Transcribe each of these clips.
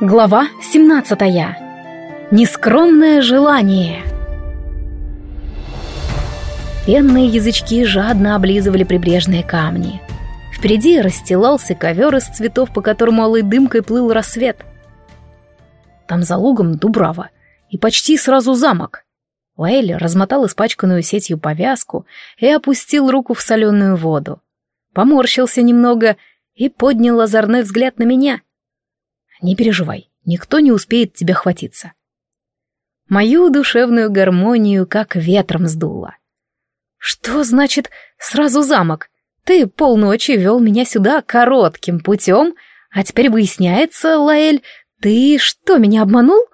Глава 17. Нескромное желание. Пенные язычки жадно облизывали прибрежные камни. Впереди расстилался ковер из цветов, по которому алой дымкой плыл рассвет. Там за лугом Дубрава, и почти сразу замок. Лейли размотал испачканную сетью повязку и опустил руку в соленую воду. Поморщился немного и поднял озорной взгляд на меня — не переживай, никто не успеет тебя хватиться. Мою душевную гармонию как ветром сдуло. Что значит «сразу замок»? Ты полночи вел меня сюда коротким путем, а теперь выясняется, Лаэль, ты что, меня обманул?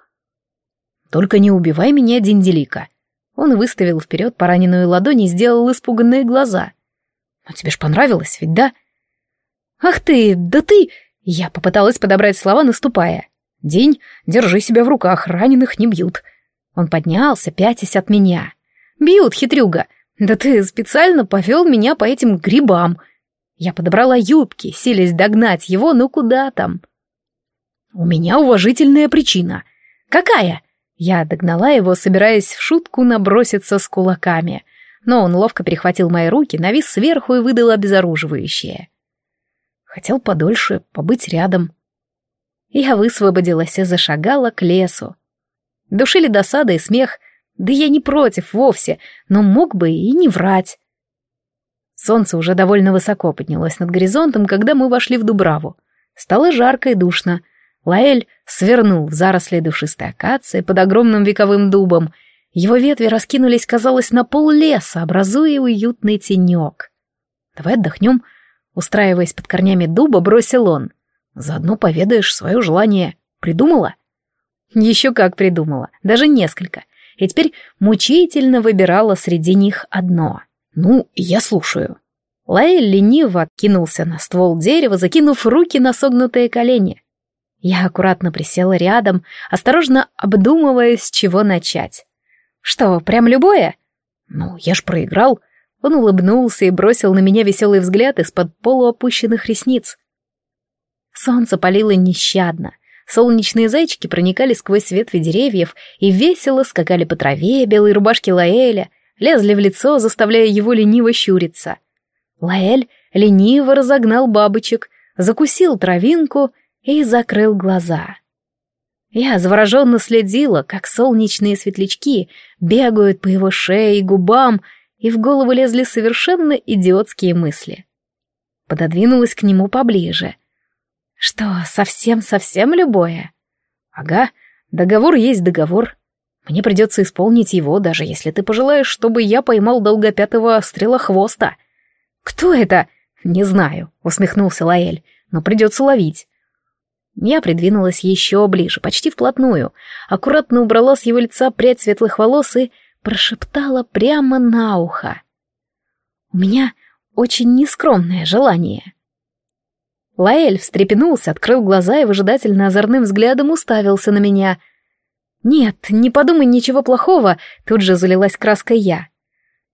Только не убивай меня, Динделика. Он выставил вперед пораненную ладонь и сделал испуганные глаза. Но тебе ж понравилось, ведь да? Ах ты, да ты... Я попыталась подобрать слова, наступая. «День, держи себя в руках, раненых не бьют». Он поднялся, пятясь от меня. «Бьют, хитрюга! Да ты специально повел меня по этим грибам!» Я подобрала юбки, силясь догнать его, но куда там? «У меня уважительная причина». «Какая?» Я догнала его, собираясь в шутку наброситься с кулаками. Но он ловко перехватил мои руки, навис сверху и выдал обезоруживающее. Хотел подольше побыть рядом. Я высвободилась и зашагала к лесу. Душили досада и смех, да я не против вовсе, но мог бы и не врать. Солнце уже довольно высоко поднялось над горизонтом, когда мы вошли в Дубраву. Стало жарко и душно. Лаэль свернул в заросли душистой акации под огромным вековым дубом. Его ветви раскинулись, казалось, на пол леса, образуя уютный тенек. «Давай отдохнем», Устраиваясь под корнями дуба, бросил он. «Заодно поведаешь свое желание. Придумала?» Еще как придумала, даже несколько. И теперь мучительно выбирала среди них одно. «Ну, я слушаю». Лаэль лениво откинулся на ствол дерева, закинув руки на согнутые колени. Я аккуратно присела рядом, осторожно обдумывая, с чего начать. «Что, прям любое?» «Ну, я ж проиграл», он улыбнулся и бросил на меня веселый взгляд из-под полуопущенных ресниц. Солнце палило нещадно. Солнечные зайчики проникали сквозь ветви деревьев и весело скакали по траве, белые рубашки Лаэля лезли в лицо, заставляя его лениво щуриться. Лаэль лениво разогнал бабочек, закусил травинку и закрыл глаза. Я завороженно следила, как солнечные светлячки бегают по его шее и губам, и в голову лезли совершенно идиотские мысли. Пододвинулась к нему поближе. Что, совсем-совсем любое? Ага, договор есть договор. Мне придется исполнить его, даже если ты пожелаешь, чтобы я поймал долгопятого стрелохвоста. Кто это? Не знаю, усмехнулся Лаэль, но придется ловить. Я придвинулась еще ближе, почти вплотную, аккуратно убрала с его лица прядь светлых волос и прошептала прямо на ухо. «У меня очень нескромное желание». Лаэль встрепенулся, открыл глаза и выжидательно озорным взглядом уставился на меня. «Нет, не подумай ничего плохого», — тут же залилась краской я.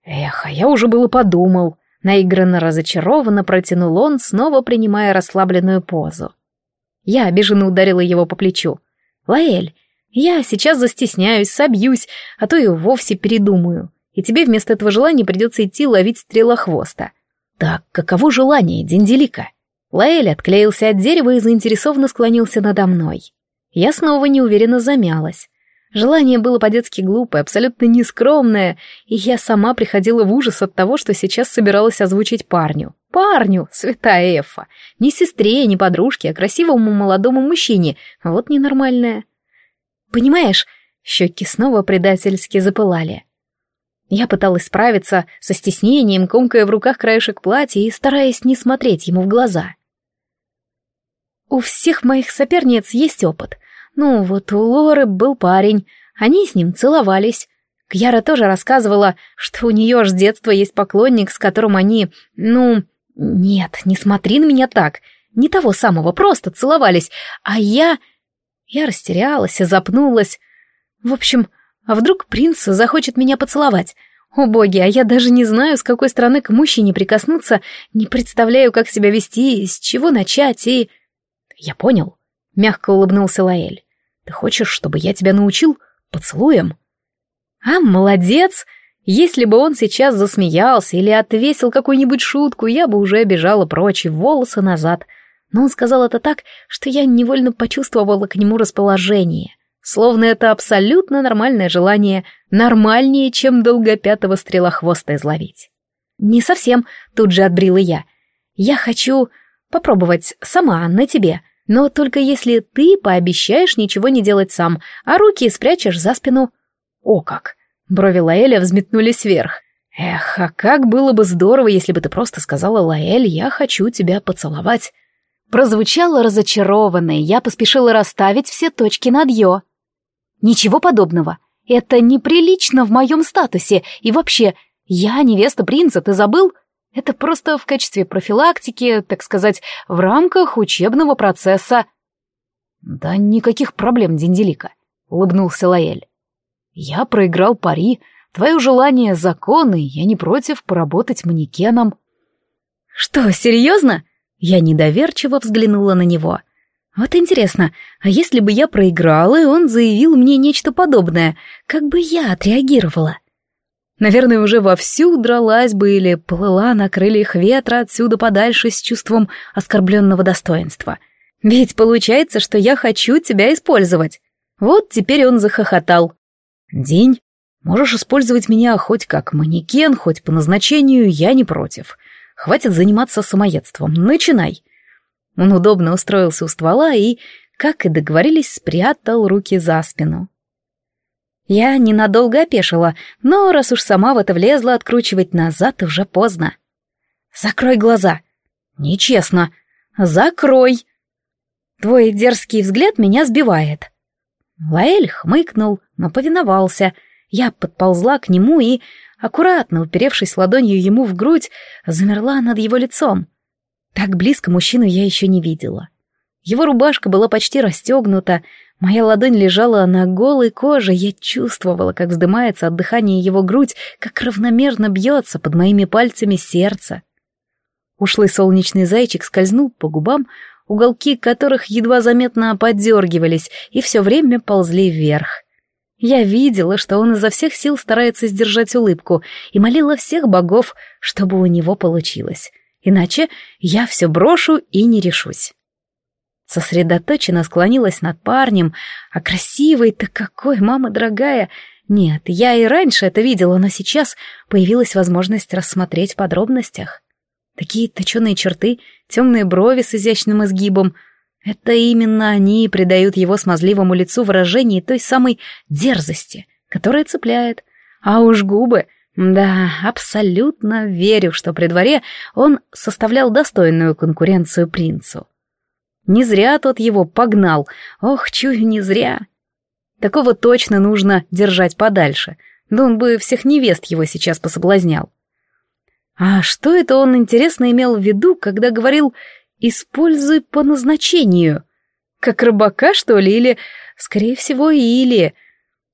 «Эх, а я уже было подумал», — наигранно разочарованно протянул он, снова принимая расслабленную позу. Я обиженно ударила его по плечу. «Лаэль, я сейчас застесняюсь, собьюсь, а то и вовсе передумаю. И тебе вместо этого желания придется идти ловить стрелохвоста. Так, каково желание, Денделика? Лаэль отклеился от дерева и заинтересованно склонился надо мной. Я снова неуверенно замялась. Желание было по-детски глупое, абсолютно нескромное, и я сама приходила в ужас от того, что сейчас собиралась озвучить парню. Парню, святая Эфа. Не сестре, не подружке, а красивому молодому мужчине. Вот ненормальная. Понимаешь, щеки снова предательски запылали. Я пыталась справиться со стеснением, комкая в руках краешек платья и стараясь не смотреть ему в глаза. У всех моих соперниц есть опыт. Ну, вот у Лоры был парень, они с ним целовались. Кьяра тоже рассказывала, что у нее с детства есть поклонник, с которым они... Ну, нет, не смотри на меня так. Не того самого, просто целовались. А я... Я растерялась и запнулась. В общем, а вдруг принц захочет меня поцеловать? О боги, а я даже не знаю, с какой стороны к мужчине прикоснуться, не представляю, как себя вести, с чего начать, и... Я понял. — мягко улыбнулся Лаэль. «Ты хочешь, чтобы я тебя научил? Поцелуем?» «А, молодец!» Если бы он сейчас засмеялся или отвесил какую-нибудь шутку, я бы уже бежала прочь и волосы назад. Но он сказал это так, что я невольно почувствовала к нему расположение. Словно это абсолютно нормальное желание, нормальнее, чем долгопятого стрелохвоста изловить. «Не совсем», — тут же отбрила я. «Я хочу попробовать сама, на тебе, но только если ты пообещаешь ничего не делать сам, а руки спрячешь за спину». «О как!» Брови Лаэля взметнулись вверх. «Эх, а как было бы здорово, если бы ты просто сказала, Лаэль, я хочу тебя поцеловать». Прозвучало разочарованно, и я поспешила расставить все точки над «ё». «Ничего подобного. Это неприлично в моем статусе. И вообще, я невеста принца, ты забыл? Это просто в качестве профилактики, так сказать, в рамках учебного процесса». «Да никаких проблем, Динделика», — улыбнулся Лаэль. Я проиграл пари. Твое желание — закон, и я не против поработать манекеном. Что, серьезно? Я недоверчиво взглянула на него. Вот интересно, а если бы я проиграла, и он заявил мне нечто подобное, как бы я отреагировала? Наверное, уже вовсю дралась бы или плыла на крыльях ветра отсюда подальше с чувством оскорбленного достоинства. Ведь получается, что я хочу тебя использовать. Вот теперь он захохотал. День. Можешь использовать меня хоть как манекен, хоть по назначению, я не против. Хватит заниматься самоедством. Начинай. Он удобно устроился у ствола и, как и договорились, спрятал руки за спину. Я ненадолго опешила, но раз уж сама в это влезла, откручивать назад уже поздно. «Закрой глаза!» «Нечестно!» «Закрой!» «Твой дерзкий взгляд меня сбивает!» Лаэль хмыкнул, но повиновался. Я подползла к нему и, аккуратно уперевшись ладонью ему в грудь, замерла над его лицом. Так близко мужчину я еще не видела. Его рубашка была почти расстегнута, моя ладонь лежала на голой коже, я чувствовала, как вздымается от дыхания его грудь, как равномерно бьется под моими пальцами сердце. Ушлый солнечный зайчик скользнул по губам, уголки которых едва заметно подергивались и все время ползли вверх. Я видела, что он изо всех сил старается сдержать улыбку и молила всех богов, чтобы у него получилось. Иначе я все брошу и не решусь. Сосредоточенно склонилась над парнем, а красивый-то какой, мама дорогая. Нет, я и раньше это видела, но сейчас появилась возможность рассмотреть в подробностях. Такие точеные черты, темные брови с изящным изгибом. Это именно они придают его смазливому лицу выражение той самой дерзости, которая цепляет. А уж губы... Да, абсолютно верю, что при дворе он составлял достойную конкуренцию принцу. Не зря тот его погнал. Ох, чую, не зря. Такого точно нужно держать подальше. Да он бы всех невест его сейчас пособлазнял. А что это он, интересно, имел в виду, когда говорил «используй по назначению»? Как рыбака, что ли, или, скорее всего, или...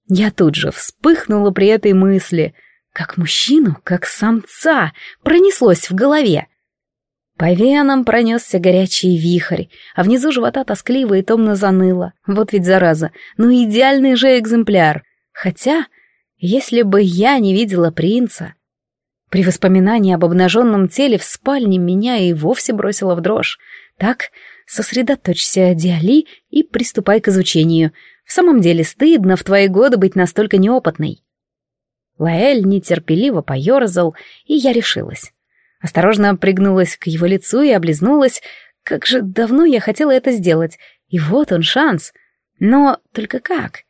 Я тут же вспыхнула при этой мысли. Как мужчину, как самца, пронеслось в голове. По венам пронесся горячий вихрь, а внизу живота тоскливо и томно заныло. Вот ведь зараза, ну идеальный же экземпляр. Хотя, если бы я не видела принца, при воспоминании об обнаженном теле в спальне меня и вовсе бросило в дрожь. Так, сосредоточься, Диали, и приступай к изучению. В самом деле стыдно в твои годы быть настолько неопытной. Лаэль нетерпеливо поерзал, и я решилась. Осторожно пригнулась к его лицу и облизнулась. Как же давно я хотела это сделать. И вот он шанс. Но только как?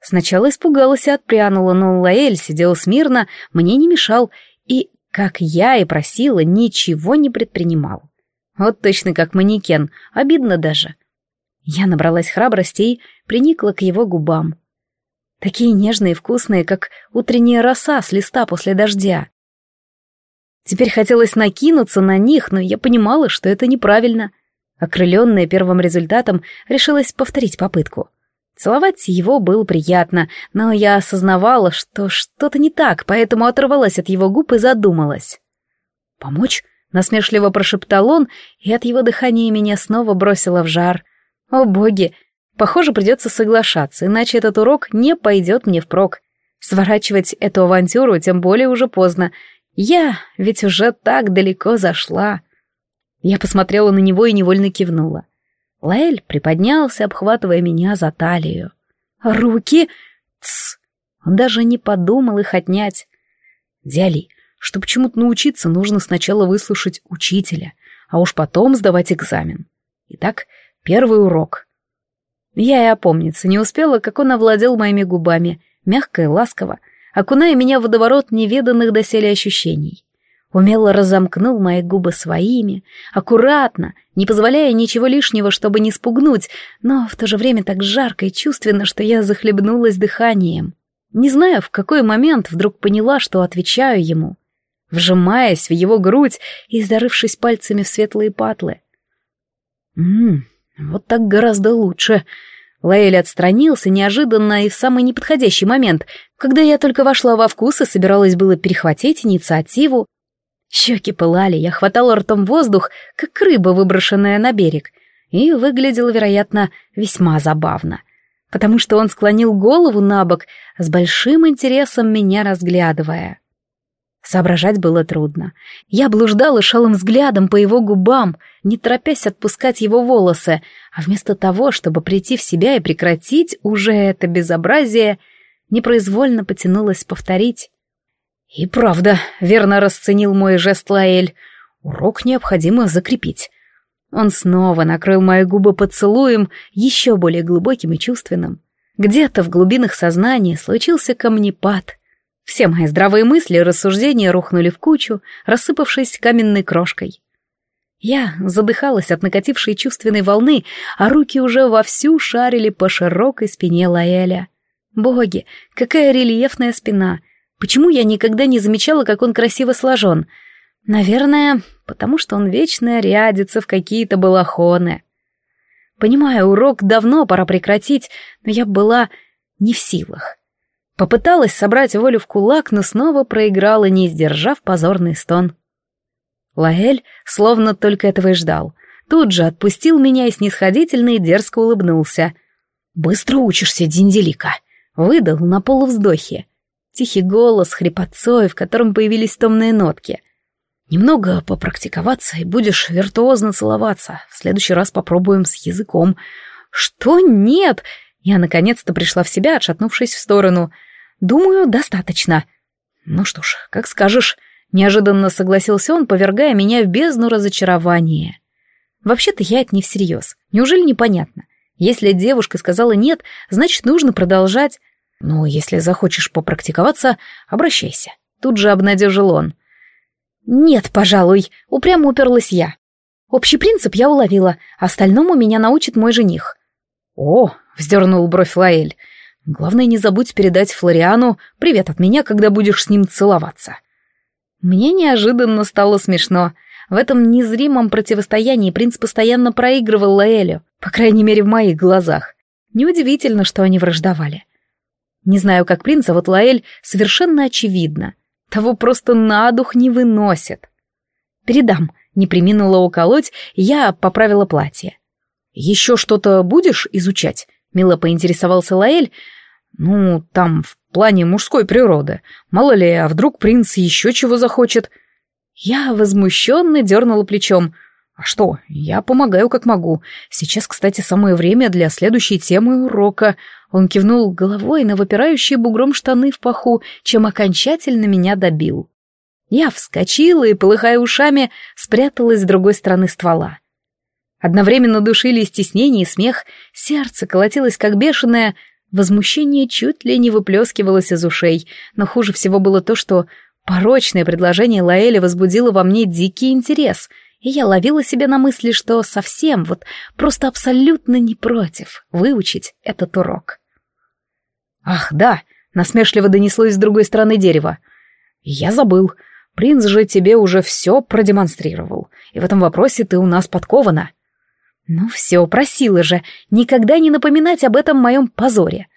Сначала испугалась и отпрянула, но Лаэль сидел смирно, мне не мешал, и, как я и просила, ничего не предпринимал. Вот точно как манекен, обидно даже. Я набралась храбрости и приникла к его губам. Такие нежные и вкусные, как утренняя роса с листа после дождя. Теперь хотелось накинуться на них, но я понимала, что это неправильно. Окрыленная первым результатом, решилась повторить попытку — Целовать его было приятно, но я осознавала, что что-то не так, поэтому оторвалась от его губ и задумалась. «Помочь?» — насмешливо прошептал он, и от его дыхания меня снова бросило в жар. О боги, похоже, придется соглашаться, иначе этот урок не пойдет мне впрок. Сворачивать эту авантюру тем более уже поздно. Я ведь уже так далеко зашла. Я посмотрела на него и невольно кивнула. Лаэль приподнялся, обхватывая меня за талию. «Руки!» Тсс! Он даже не подумал их отнять. «Дяли, чтобы чему-то научиться, нужно сначала выслушать учителя, а уж потом сдавать экзамен. Итак, первый урок». Я и опомниться не успела, как он овладел моими губами, мягко и ласково, окуная меня в водоворот неведанных доселе ощущений. Умело разомкнул мои губы своими, аккуратно, не позволяя ничего лишнего, чтобы не спугнуть, но в то же время так жарко и чувственно, что я захлебнулась дыханием. Не знаю, в какой момент вдруг поняла, что отвечаю ему, вжимаясь в его грудь и зарывшись пальцами в светлые патлы. «Ммм, вот так гораздо лучше», Лаэль отстранился неожиданно и в самый неподходящий момент, когда я только вошла во вкус и собиралась было перехватить инициативу. Щеки пылали, я хватала ртом воздух, как рыба, выброшенная на берег, и выглядело, вероятно, весьма забавно, потому что он склонил голову на бок, с большим интересом меня разглядывая. Соображать было трудно. Я блуждала шалым взглядом по его губам, не торопясь отпускать его волосы, а вместо того, чтобы прийти в себя и прекратить уже это безобразие, непроизвольно потянулась повторить. И правда, верно расценил мой жест Лаэль. Урок необходимо закрепить. Он снова накрыл мои губы поцелуем, еще более глубоким и чувственным. Где-то в глубинах сознания случился камнепад — все мои здравые мысли и рассуждения рухнули в кучу, рассыпавшись каменной крошкой. Я задыхалась от накатившей чувственной волны, а руки уже вовсю шарили по широкой спине Лаэля. Боги, какая рельефная спина! Почему я никогда не замечала, как он красиво сложен? Наверное, потому что он вечно рядится в какие-то балахоны. Понимаю, урок давно пора прекратить, но я была не в силах. Попыталась собрать волю в кулак, но снова проиграла, не сдержав позорный стон. Лаэль словно только этого и ждал. Тут же отпустил меня и снисходительно и дерзко улыбнулся. «Быстро учишься, Динделика!» Выдал на полувздохе. Тихий голос, хрипотцой, в котором появились томные нотки. «Немного попрактиковаться, и будешь виртуозно целоваться. В следующий раз попробуем с языком». «Что? Нет!» Я наконец-то пришла в себя, отшатнувшись в сторону. «Думаю, достаточно». «Ну что ж, как скажешь», — неожиданно согласился он, повергая меня в бездну разочарования. «Вообще-то я это не всерьез. Неужели непонятно? Если девушка сказала «нет», значит, нужно продолжать. Ну, если захочешь попрактиковаться, обращайся». Тут же обнадежил он. «Нет, пожалуй», — упрямо уперлась я. Общий принцип я уловила, остальному меня научит мой жених. «О, — вздернул бровь Лаэль. «Главное, не забудь передать Флориану привет от меня, когда будешь с ним целоваться». Мне неожиданно стало смешно. В этом незримом противостоянии принц постоянно проигрывал Лаэлю, по крайней мере, в моих глазах. Неудивительно, что они враждовали. Не знаю, как принц, а вот Лаэль совершенно очевидно. Того просто на дух не выносит. «Передам», — не приминула уколоть, я поправила платье. «Еще что-то будешь изучать?» Мило поинтересовался Лаэль. «Ну, там, в плане мужской природы. Мало ли, а вдруг принц еще чего захочет?» Я возмущенно дернула плечом. «А что, я помогаю как могу. Сейчас, кстати, самое время для следующей темы урока». Он кивнул головой на выпирающие бугром штаны в паху, чем окончательно меня добил. Я вскочила и, полыхая ушами, спряталась с другой стороны ствола. Одновременно душили стеснение и смех, сердце колотилось как бешеное, возмущение чуть ли не выплескивалось из ушей, но хуже всего было то, что порочное предложение Лаэля возбудило во мне дикий интерес, и я ловила себя на мысли, что совсем, вот просто абсолютно не против выучить этот урок. «Ах, да!» — насмешливо донеслось с другой стороны дерева. «Я забыл. Принц же тебе уже все продемонстрировал, и в этом вопросе ты у нас подкована». Ну все, просила же, никогда не напоминать об этом моем позоре.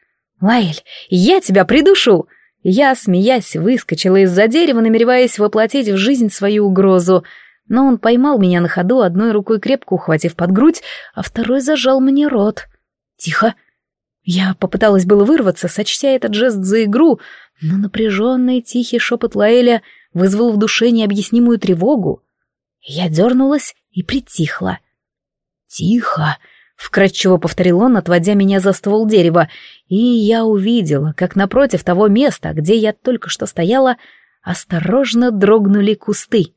Лаэль, я тебя придушу! Я, смеясь, выскочила из-за дерева, намереваясь воплотить в жизнь свою угрозу. Но он поймал меня на ходу, одной рукой крепко ухватив под грудь, а второй зажал мне рот. «Тихо!» Я попыталась было вырваться, сочтя этот жест за игру, но напряженный тихий шепот Лаэля вызвал в душе необъяснимую тревогу. Я дернулась и притихла. «Тихо!» — вкратчиво повторил он, отводя меня за ствол дерева, и я увидела, как напротив того места, где я только что стояла, осторожно дрогнули кусты.